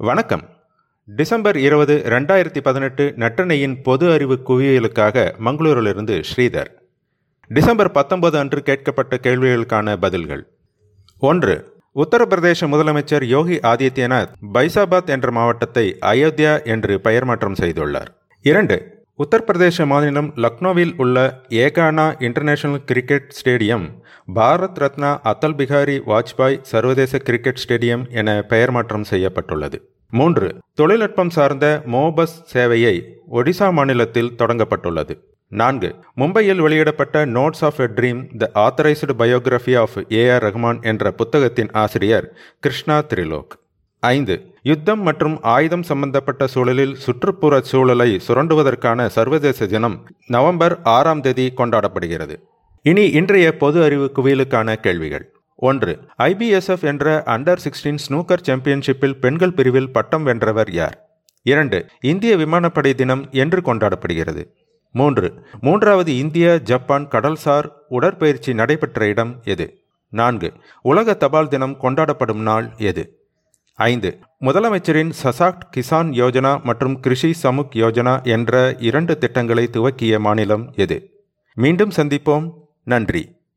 வணக்கம். டிசம்பர் இருபது ரெண்டாயிரத்தி பதினெட்டு நட்டணையின் பொது அறிவு குவியலுக்காக மங்களூரிலிருந்து ஸ்ரீதர். டிசம்பர் பத்தொன்பது அன்று கேட்கப்பட்ட கேள்விகளுக்கான பதில்கள். ஒன்று உத்தரப்பிரதேச முதலமைச்சர் யோகி ஆதித்யநாத் பைசாபாத் என்ற மாவட்டத்தை அயோத்தியா என்று பெயர் மாற்றம் செய்துள்ளார். இரண்டு உத்தரப்பிரதேச மாநிலம் லக்னோவில் உள்ள Ekana international cricket stadium Bharat Ratna Atal Bihari Vajpayee சர்வதேச கிரிக்கெட் ஸ்டேடியம் என பெயர் மாற்றம் செய்யப்பட்டுள்ளது. மூன்று தொழில்நுட்பம் சார்ந்த மோபஸ் சேவையை ஒடிசா மாநிலத்தில் தொடங்கப்பட்டுள்ளது. நான்கு மும்பையில் வெளியிடப்பட்ட notes of a dream the authorised biography of A R Rahman என்ற புத்தகத்தின் ஆசிரியர் கிருஷ்ணா திரிலோக். ஐந்து. யுத்தம் மற்றும் ஆயுதம் சம்பந்தப்பட்ட சூழலில் சுற்றுப்புற சூழலை சுரண்டுவதற்கான சர்வதேச தினம் நவம்பர் ஆறாம் தேதி கொண்டாடப்படுகிறது. இனி இன்றைய பொது அறிவு குவியலுக்கான கேள்விகள். ஒன்று. ஐபிஎஸ்எஃப் என்ற அண்டர் சிக்ஸ்டீன் ஸ்னூக்கர் சாம்பியன்ஷிப்பில் பெண்கள் பிரிவில் பட்டம் வென்றவர் யார்? இரண்டு. இந்திய விமானப்படை தினம் என்று கொண்டாடப்படுகிறது. மூன்று. மூன்றாவது இந்திய ஜப்பான் கடல்சார் உடற்பயிற்சி நடைபெற்ற இடம் எது? நான்கு. உலக தபால் தினம் கொண்டாடப்படும் நாள் எது? ஐந்து. முதலமைச்சரின் சசாக்ட் கிசான் யோஜனா மற்றும் கிருஷி சமுக் யோஜனா என்ற இரண்டு திட்டங்களை துவக்கிய மாநிலம் எது? மீண்டும் சந்திப்போம். நன்றி.